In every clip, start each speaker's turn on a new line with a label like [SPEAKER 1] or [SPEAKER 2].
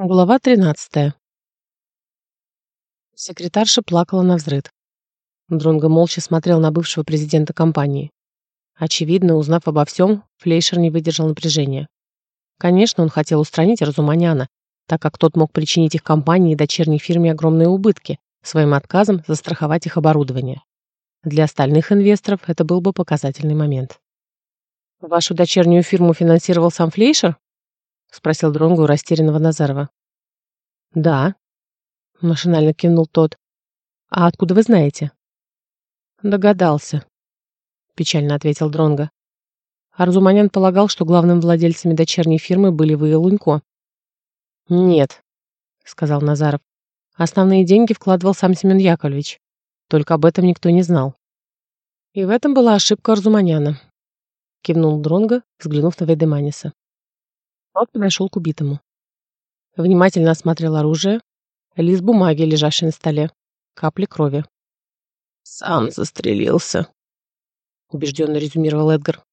[SPEAKER 1] Глава 13. Секретарша плакала на взрыд. Дронго молча смотрел на бывшего президента компании. Очевидно, узнав обо всем, Флейшер не выдержал напряжения. Конечно, он хотел устранить Разуманяна, так как тот мог причинить их компании и дочерней фирме огромные убытки, своим отказом застраховать их оборудование. Для остальных инвесторов это был бы показательный момент. «Вашу дочернюю фирму финансировал сам Флейшер?» — спросил Дронгу растерянного Назарова. «Да», — машинально кивнул тот. «А откуда вы знаете?» «Догадался», — печально ответил Дронго. Арзуманян полагал, что главными владельцами дочерней фирмы были вы и Лунько. «Нет», — сказал Назаров. «Основные деньги вкладывал сам Семен Яковлевич. Только об этом никто не знал». «И в этом была ошибка Арзуманяна», — кивнул Дронго, взглянув на Вейдеманиса. Тот подошел к убитому. Внимательно осмотрел оружие, лист бумаги, лежавший на столе, капли крови.
[SPEAKER 2] «Сам застрелился», — убежденно резюмировал Эдгар.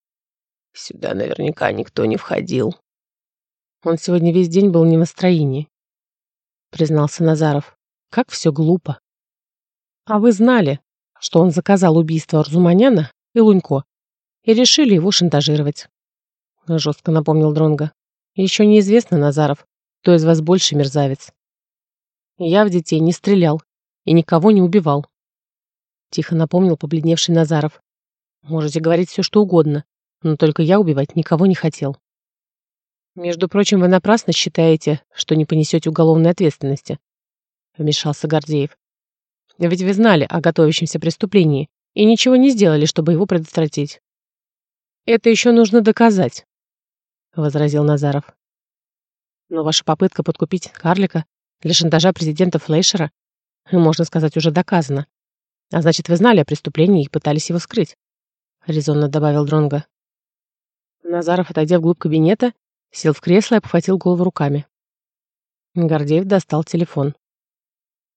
[SPEAKER 2] «Сюда наверняка никто не входил».
[SPEAKER 1] «Он сегодня весь день был не в настроении», — признался Назаров. «Как все глупо». «А вы знали, что он заказал убийство Арзуманяна и Лунько и решили его шантажировать», — жестко напомнил Дронга. Еще неизвестно, Назаров, кто из вас больше мерзавец. Я в детей не стрелял и никого не убивал. Тихо напомнил побледневший Назаров. Можете говорить все, что угодно, но только я убивать никого не хотел. Между прочим, вы напрасно считаете, что не понесете уголовной ответственности, вмешался Гордеев. Ведь вы знали о готовящемся преступлении и ничего не сделали, чтобы его предотвратить. Это еще нужно доказать, возразил Назаров. Но ваша попытка подкупить карлика для шантажа президента Флейшера, можно сказать, уже доказана. А значит, вы знали о преступлении и пытались его скрыть, резонно добавил Дронга. Назаров, отойдя вглубь кабинета, сел в кресло и обхватил голову руками. Гордеев достал телефон.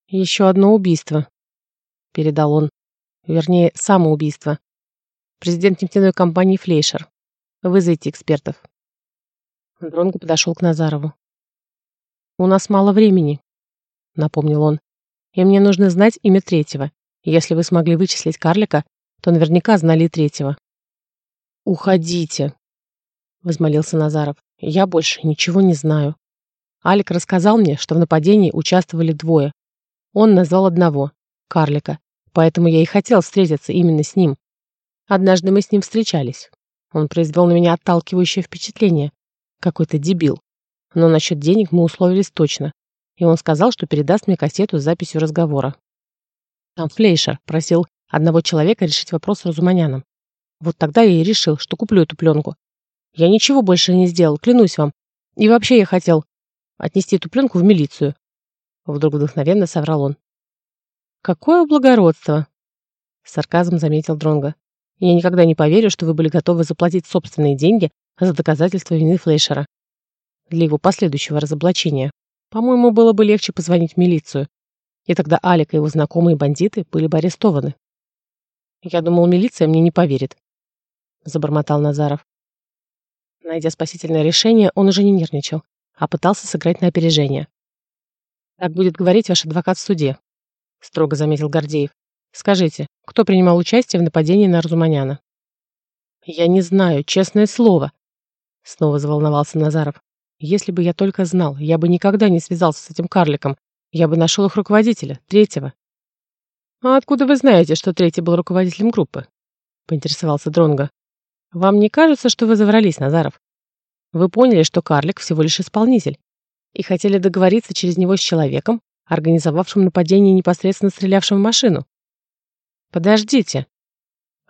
[SPEAKER 1] «Еще одно убийство», — передал он. Вернее, самоубийство. Президент нефтяной компании «Флейшер». Вызовите экспертов. Дронго подошел к Назарову. «У нас мало времени», — напомнил он. «И мне нужно знать имя третьего. Если вы смогли вычислить карлика, то наверняка знали и третьего». «Уходите», — возмолился Назаров. «Я больше ничего не знаю. Алик рассказал мне, что в нападении участвовали двое. Он назвал одного — карлика, поэтому я и хотел встретиться именно с ним. Однажды мы с ним встречались. Он произвел на меня отталкивающее впечатление. Какой-то дебил. Но насчет денег мы условились точно. И он сказал, что передаст мне кассету с записью разговора. Там Флейшер просил одного человека решить вопрос с Разуманяном. Вот тогда я и решил, что куплю эту пленку. Я ничего больше не сделал, клянусь вам. И вообще я хотел отнести эту пленку в милицию. Вдруг вдохновенно соврал он. Какое благородство! Сарказм заметил Дронга. Я никогда не поверю, что вы были готовы заплатить собственные деньги за доказательство вины Флейшера. Для его последующего разоблачения. По-моему, было бы легче позвонить в милицию. И тогда Алик и его знакомые бандиты были бы арестованы. Я думал, милиция мне не поверит. Забормотал Назаров. Найдя спасительное решение, он уже не нервничал, а пытался сыграть на опережение. «Так будет говорить ваш адвокат в суде», — строго заметил Гордеев. «Скажите, кто принимал участие в нападении на Арзуманяна?» «Я не знаю, честное слово», Снова заволновался Назаров. Если бы я только знал, я бы никогда не связался с этим карликом. Я бы нашел их руководителя, третьего. А откуда вы знаете, что третий был руководителем группы? Поинтересовался Дронга. Вам не кажется, что вы заврались, Назаров? Вы поняли, что карлик всего лишь исполнитель, и хотели договориться через него с человеком, организовавшим нападение непосредственно стрелявшим в машину. Подождите,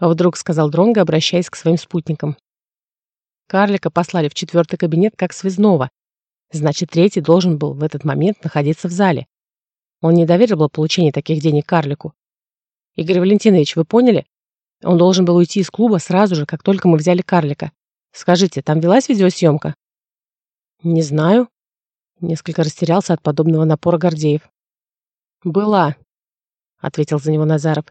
[SPEAKER 1] вдруг сказал Дронга, обращаясь к своим спутникам. Карлика послали в четвертый кабинет как связного. Значит, третий должен был в этот момент находиться в зале. Он не доверил получение таких денег карлику. Игорь Валентинович, вы поняли? Он должен был уйти из клуба сразу же, как только мы взяли карлика. Скажите, там велась видеосъемка? Не знаю. Несколько растерялся от подобного напора Гордеев. Была, ответил за него Назаров.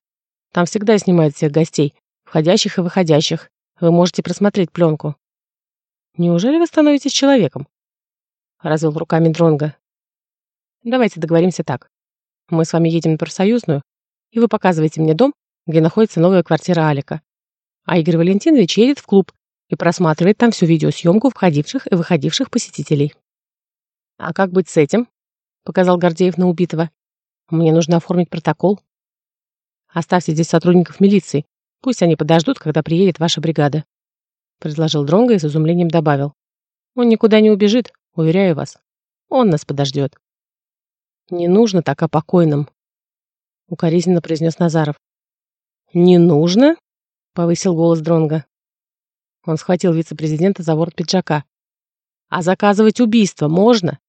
[SPEAKER 1] Там всегда снимают всех гостей, входящих и выходящих. Вы можете просмотреть пленку. Неужели вы становитесь человеком? Развел руками Дронга. Давайте договоримся так. Мы с вами едем на профсоюзную, и вы показываете мне дом, где находится новая квартира Алика. А Игорь Валентинович едет в клуб и просматривает там всю видеосъемку входивших и выходивших посетителей. «А как быть с этим?» — показал Гордеев на убитого. «Мне нужно оформить протокол. Оставьте здесь сотрудников милиции. Пусть они подождут, когда приедет ваша бригада», — предложил Дронго и с изумлением добавил. «Он никуда не убежит, уверяю вас. Он нас подождет». «Не нужно так о покойном», — укоризненно произнес Назаров. «Не нужно?» — повысил голос Дронга. Он схватил вице-президента за ворот пиджака. «А заказывать убийство можно?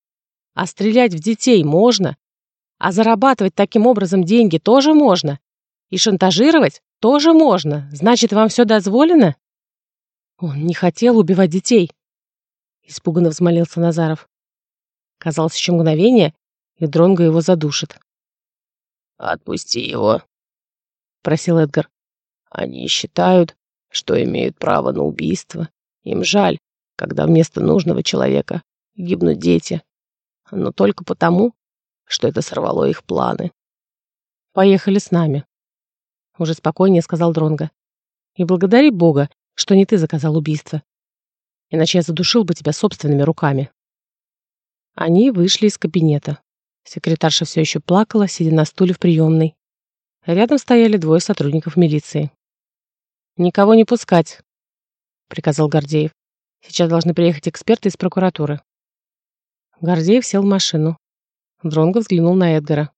[SPEAKER 1] А стрелять в детей можно? А зарабатывать таким образом деньги тоже можно? И шантажировать тоже можно? Значит, вам все дозволено?» «Он не хотел убивать детей», — испуганно взмолился Назаров. Казалось, еще мгновение, и Дронго его задушит.
[SPEAKER 2] «Отпусти его», — просил Эдгар. «Они считают, что имеют право на убийство. Им жаль, когда вместо нужного человека гибнут дети. Но только потому, что это сорвало их планы».
[SPEAKER 1] «Поехали с нами», — уже спокойнее сказал Дронго. «И благодари Бога, что не ты заказал убийство. Иначе я задушил бы тебя собственными руками». Они вышли из кабинета. Секретарша все еще плакала, сидя на стуле в приемной. Рядом стояли двое сотрудников милиции. «Никого не пускать», — приказал Гордеев. «Сейчас должны приехать эксперты из прокуратуры». Гордеев сел в машину. Дронго взглянул на Эдгара.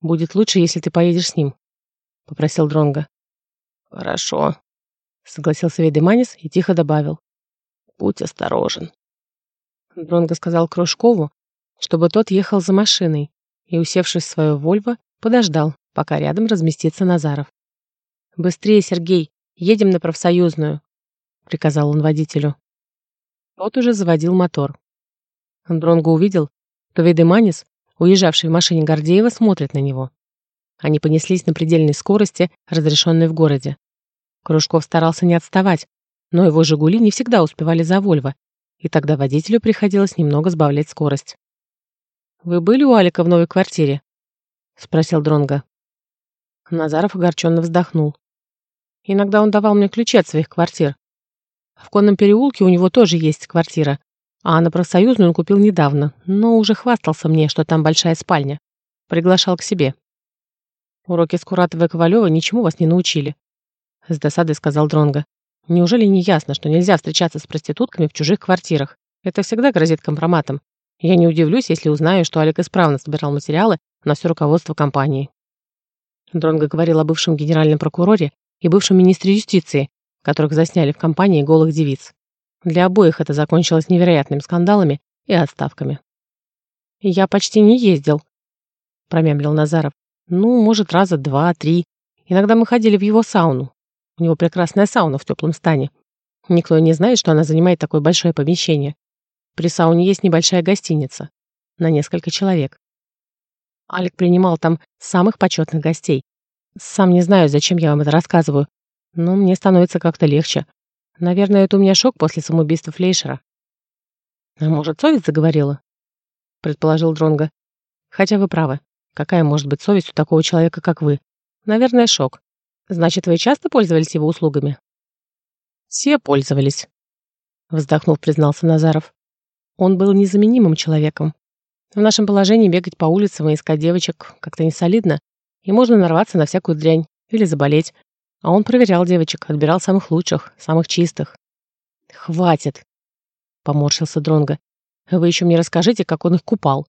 [SPEAKER 1] «Будет лучше, если ты поедешь с ним», — попросил Дронго.
[SPEAKER 2] «Хорошо», — согласился
[SPEAKER 1] Ведеманис и тихо добавил.
[SPEAKER 2] «Будь осторожен».
[SPEAKER 1] Дронго сказал Кружкову, чтобы тот ехал за машиной и, усевшись в свою «Вольво», подождал, пока рядом разместится Назаров. «Быстрее, Сергей, едем на профсоюзную», — приказал он водителю. Тот уже заводил мотор. Дронго увидел, что Вейдеманис, уезжавший в машине Гордеева, смотрит на него. Они понеслись на предельной скорости, разрешенной в городе. Кружков старался не отставать, но его «Жигули» не всегда успевали за «Вольво», и тогда водителю приходилось немного сбавлять скорость. «Вы были у Алика в новой квартире?» — спросил Дронга. Назаров огорченно вздохнул. «Иногда он давал мне ключи от своих квартир. В конном переулке у него тоже есть квартира, а на профсоюзную он купил недавно, но уже хвастался мне, что там большая спальня. Приглашал к себе. Уроки Скуратова и Ковалева ничему вас не научили», — с досадой сказал Дронга. «Неужели не ясно, что нельзя встречаться с проститутками в чужих квартирах? Это всегда грозит компроматом. Я не удивлюсь, если узнаю, что Олег исправно собирал материалы на все руководство компании. Дронго говорил о бывшем генеральном прокуроре и бывшем министре юстиции, которых засняли в компании голых девиц. Для обоих это закончилось невероятными скандалами и отставками. «Я почти не ездил», — промямлил Назаров. «Ну, может, раза два-три. Иногда мы ходили в его сауну. У него прекрасная сауна в теплом стане. Никто не знает, что она занимает такое большое помещение. При сауне есть небольшая гостиница на несколько человек. Алик принимал там самых почетных гостей. Сам не знаю, зачем я вам это рассказываю, но мне становится как-то легче. Наверное, это у меня шок после самоубийства Флейшера. А может, совесть заговорила? Предположил Дронга. Хотя вы правы. Какая может быть совесть у такого человека, как вы? Наверное, шок. Значит, вы часто пользовались его услугами? Все пользовались. Вздохнув, признался Назаров. Он был незаменимым человеком. В нашем положении бегать по улицам и искать девочек как-то не солидно, и можно нарваться на всякую дрянь или заболеть. А он проверял девочек, отбирал самых лучших, самых чистых. «Хватит!» — поморщился Дронго. «Вы еще мне расскажите, как он их купал.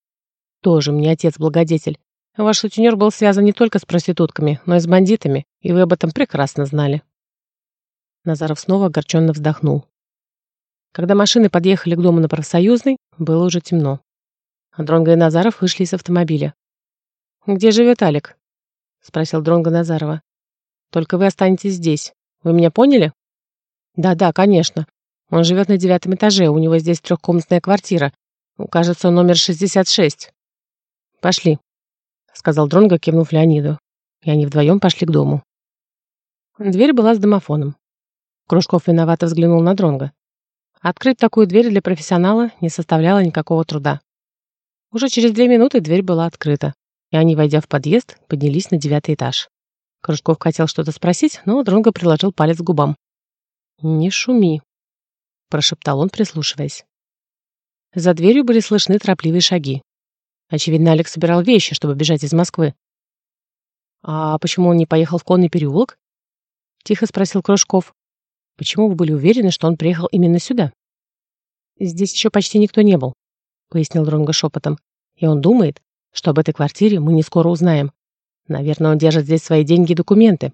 [SPEAKER 1] Тоже мне отец-благодетель. Ваш сутенер был связан не только с проститутками, но и с бандитами, и вы об этом прекрасно знали». Назаров снова огорченно вздохнул. Когда машины подъехали к дому на профсоюзной, было уже темно. Дронго и Назаров вышли из автомобиля. «Где живет Алик?» — спросил Дронго Назарова. «Только вы останетесь здесь. Вы меня поняли?» «Да-да, конечно. Он живет на девятом этаже, у него здесь трехкомнатная квартира. Кажется, номер 66. Пошли», — сказал Дронго, кивнув Леониду. И они вдвоем пошли к дому. Дверь была с домофоном. Кружков виновато взглянул на Дронго. Открыть такую дверь для профессионала не составляло никакого труда. Уже через две минуты дверь была открыта, и они, войдя в подъезд, поднялись на девятый этаж. Кружков хотел что-то спросить, но Дронго приложил палец к губам. «Не шуми», — прошептал он, прислушиваясь. За дверью были слышны торопливые шаги. Очевидно, Алекс собирал вещи, чтобы бежать из Москвы. «А почему он не поехал в конный переулок?» — тихо спросил Кружков. «Почему вы были уверены, что он приехал именно сюда?» «Здесь еще почти никто не был», — пояснил Дронго шепотом. «И он думает, что об этой квартире мы не скоро узнаем. Наверное, он держит здесь свои деньги и документы.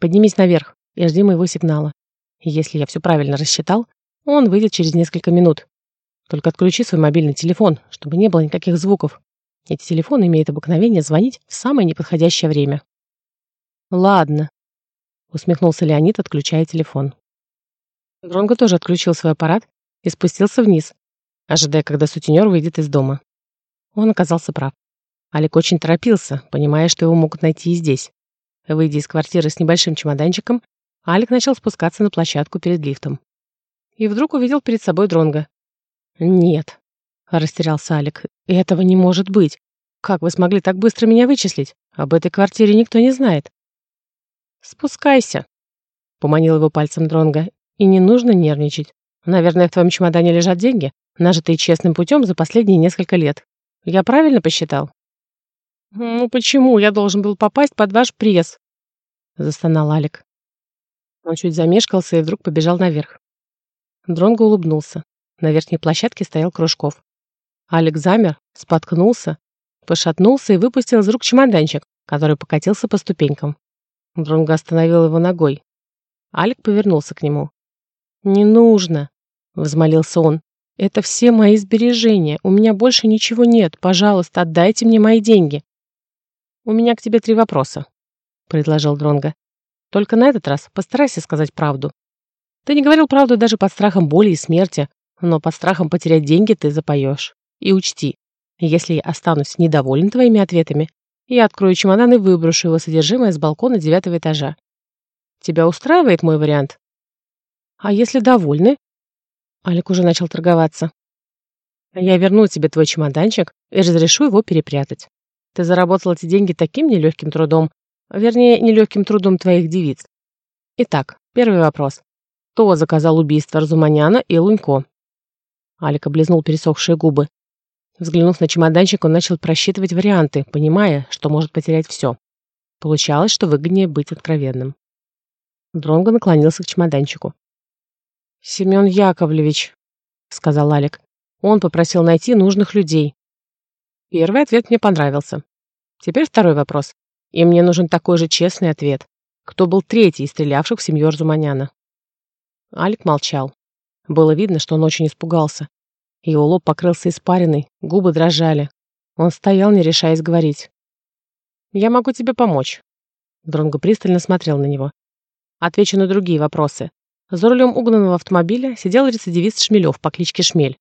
[SPEAKER 1] Поднимись наверх и жди моего сигнала. Если я все правильно рассчитал, он выйдет через несколько минут. Только отключи свой мобильный телефон, чтобы не было никаких звуков. Эти телефоны имеют обыкновение звонить в самое неподходящее время. Ладно, усмехнулся Леонид, отключая телефон. Дронго тоже отключил свой аппарат и спустился вниз, ожидая, когда сутенер выйдет из дома. Он оказался прав. Алик очень торопился, понимая, что его могут найти и здесь. Выйдя из квартиры с небольшим чемоданчиком, Алик начал спускаться на площадку перед лифтом. И вдруг увидел перед собой Дронга. «Нет», — растерялся Алик, — «этого не может быть. Как вы смогли так быстро меня вычислить? Об этой квартире никто не знает». «Спускайся», — поманил его пальцем Дронга. «И не нужно нервничать. Наверное, в твоем чемодане лежат деньги, нажитые честным путем за последние несколько лет. Я правильно посчитал?» «Ну почему я должен был попасть под ваш пресс?» — застонал Алик. Он чуть замешкался и вдруг побежал наверх. Дронго улыбнулся. На верхней площадке стоял Кружков. Алик замер, споткнулся, пошатнулся и выпустил из рук чемоданчик, который покатился по ступенькам. Дронго остановил его ногой. Алик повернулся к нему. «Не нужно!» — взмолился он. «Это все мои сбережения. У меня больше ничего нет. Пожалуйста, отдайте мне мои деньги». «У меня к тебе три вопроса», — предложил Дронга. «Только на этот раз постарайся сказать правду. Ты не говорил правду даже под страхом боли и смерти, но под страхом потерять деньги ты запоешь. И учти, если я останусь недоволен твоими ответами, я открою чемодан и выброшу его содержимое с балкона девятого этажа. Тебя устраивает мой вариант? А если довольны? Алик уже начал торговаться. Я верну тебе твой чемоданчик и разрешу его перепрятать. Ты заработал эти деньги таким нелегким трудом, вернее, нелегким трудом твоих девиц. Итак, первый вопрос. Кто заказал убийство Разуманяна и Лунько? Алик облизнул пересохшие губы. Взглянув на чемоданчик, он начал просчитывать варианты, понимая, что может потерять все. Получалось, что выгоднее быть откровенным. Дронго наклонился к чемоданчику. «Семен Яковлевич», — сказал Алик. «Он попросил найти нужных людей. Первый ответ мне понравился. Теперь второй вопрос. И мне нужен такой же честный ответ. Кто был третий из стрелявших в семью Арзуманяна? Алик молчал. Было видно, что он очень испугался. Его лоб покрылся испариной, губы дрожали. Он стоял, не решаясь говорить. «Я могу тебе помочь». Дронго пристально смотрел на него. Отвечу на другие вопросы. За рулем угнанного автомобиля сидел рецидивист Шмелев по кличке Шмель.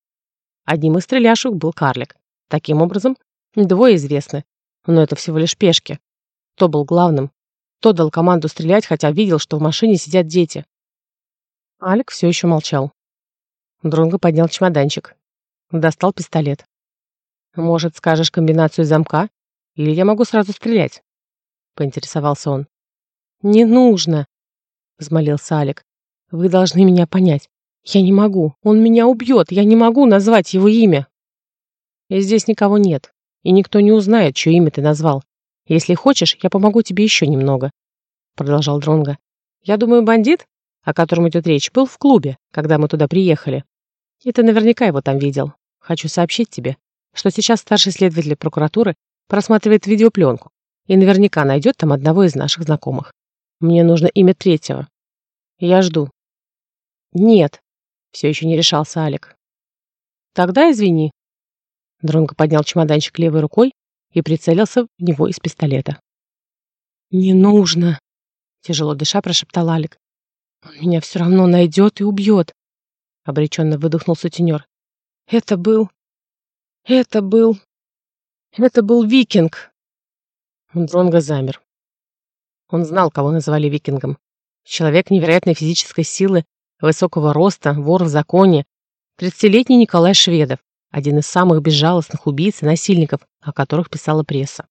[SPEAKER 1] Одним из стреляшек был карлик. Таким образом, двое известны, но это всего лишь пешки. Кто был главным? Кто дал команду стрелять, хотя видел, что в машине сидят дети? Алик все еще молчал. Дронго поднял чемоданчик. Достал пистолет. «Может, скажешь комбинацию замка? Или я могу сразу стрелять?» Поинтересовался он. «Не нужно!» Взмолился Алик. «Вы должны меня понять. Я не могу. Он меня убьет. Я не могу назвать его имя». И здесь никого нет, и никто не узнает, чье имя ты назвал. Если хочешь, я помогу тебе еще немного», — продолжал Дронга. «Я думаю, бандит, о котором идет речь, был в клубе, когда мы туда приехали. И ты наверняка его там видел. Хочу сообщить тебе, что сейчас старший следователь прокуратуры просматривает видеопленку и наверняка найдет там одного из наших знакомых. Мне нужно имя третьего. Я жду». «Нет», — все еще не решался Алик. «Тогда извини, Дронго поднял чемоданчик левой рукой и прицелился в него из пистолета. «Не нужно!» — тяжело дыша прошептал Алик. «Он меня все равно найдет и убьет!» — обреченно выдохнул сутенер. «Это был... это был... это был викинг!» Дронго замер. Он знал, кого называли викингом. Человек невероятной физической силы, высокого роста, вор в законе, тридцатилетний Николай Шведов один из самых безжалостных убийц и насильников, о которых писала пресса.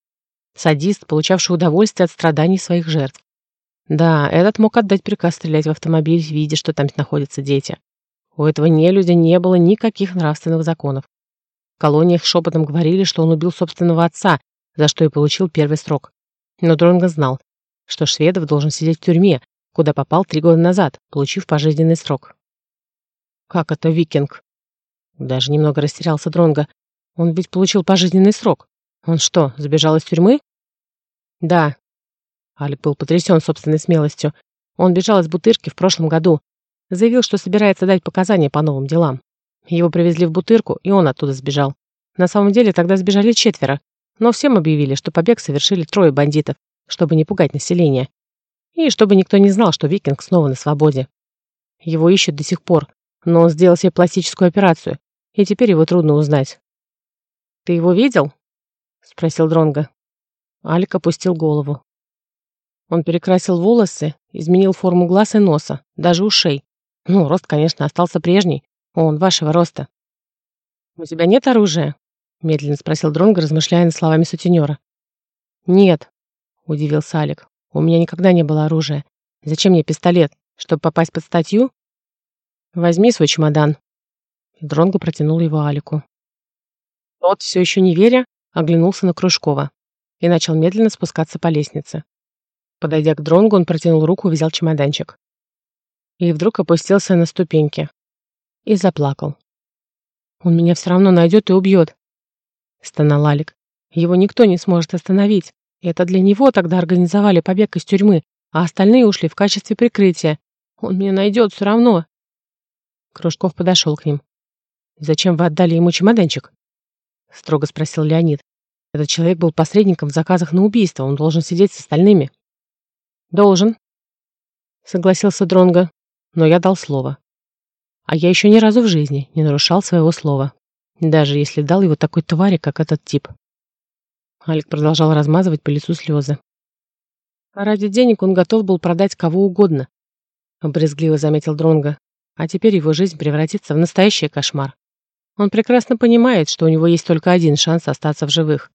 [SPEAKER 1] Садист, получавший удовольствие от страданий своих жертв. Да, этот мог отдать приказ стрелять в автомобиль, видя, что там находятся дети. У этого нелюдя не было никаких нравственных законов. В колониях шепотом говорили, что он убил собственного отца, за что и получил первый срок. Но Дронго знал, что Шведов должен сидеть в тюрьме, куда попал три года назад, получив пожизненный срок. Как это викинг? Даже немного растерялся Дронго. Он ведь получил пожизненный срок. Он что, сбежал из тюрьмы? Да. Алик был потрясен собственной смелостью. Он бежал из Бутырки в прошлом году. Заявил, что собирается дать показания по новым делам. Его привезли в Бутырку, и он оттуда сбежал. На самом деле тогда сбежали четверо, но всем объявили, что побег совершили трое бандитов, чтобы не пугать население. И чтобы никто не знал, что викинг снова на свободе. Его ищут до сих пор, но он сделал себе пластическую операцию, и теперь его трудно узнать. «Ты его видел?» — спросил Дронга. Алик опустил голову. Он перекрасил волосы, изменил форму глаз и носа, даже ушей. Ну, рост, конечно, остался прежний. Он вашего роста. «У тебя нет оружия?» — медленно спросил Дронго, размышляя над словами сутенера. «Нет», — удивился Алик. «У меня никогда не было оружия. Зачем мне пистолет? Чтобы попасть под статью?» «Возьми свой чемодан». Дронго протянул его Алику. Тот, все еще не веря, оглянулся на Кружкова и начал медленно спускаться по лестнице. Подойдя к Дронгу, он протянул руку и взял чемоданчик. И вдруг опустился на ступеньки. И заплакал. «Он меня все равно найдет и убьет», — стонал Алик. «Его никто не сможет остановить. Это для него тогда организовали побег из тюрьмы, а остальные ушли в качестве прикрытия. Он меня найдет все равно». Кружков подошел к ним. «Зачем вы отдали ему чемоданчик?» — строго спросил Леонид. «Этот человек был посредником в заказах на убийство, он должен сидеть с остальными». «Должен», — согласился Дронго, «но я дал слово. А я еще ни разу в жизни не нарушал своего слова, даже если дал его такой твари, как этот тип». Алик продолжал размазывать по лицу слезы. А ради денег он готов был продать кого угодно, обрезгливо заметил Дронго. А теперь его жизнь превратится в настоящий кошмар. Он прекрасно понимает, что у него есть только один шанс остаться в живых.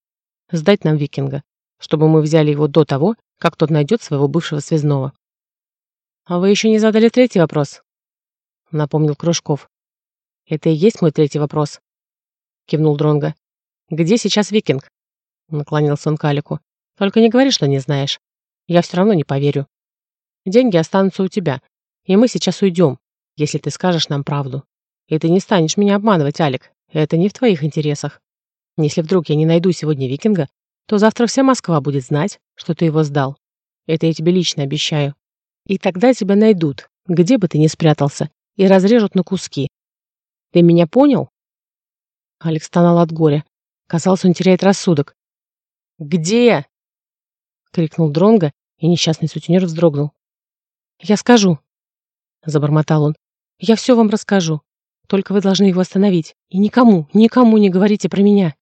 [SPEAKER 1] Сдать нам викинга, чтобы мы взяли его до того, как тот найдет своего бывшего связного. «А вы еще не задали третий вопрос?» — напомнил Кружков. «Это и есть мой третий вопрос», — кивнул Дронга. «Где сейчас викинг?» — наклонился он к Алику. «Только не говори, что не знаешь. Я все равно не поверю. Деньги останутся у тебя, и мы сейчас уйдем, если ты скажешь нам правду. И ты не станешь меня обманывать, Алик. Это не в твоих интересах. Если вдруг я не найду сегодня викинга, то завтра вся Москва будет знать, что ты его сдал. Это я тебе лично обещаю. И тогда тебя найдут, где бы ты ни спрятался, и разрежут на куски. Ты меня понял?» Алекс стонал от горя. Казалось, он теряет рассудок. «Где?» — крикнул Дронго, и несчастный сутенер вздрогнул. «Я скажу», — забормотал он. «Я все вам расскажу. Только вы должны его остановить. И никому, никому не говорите про меня.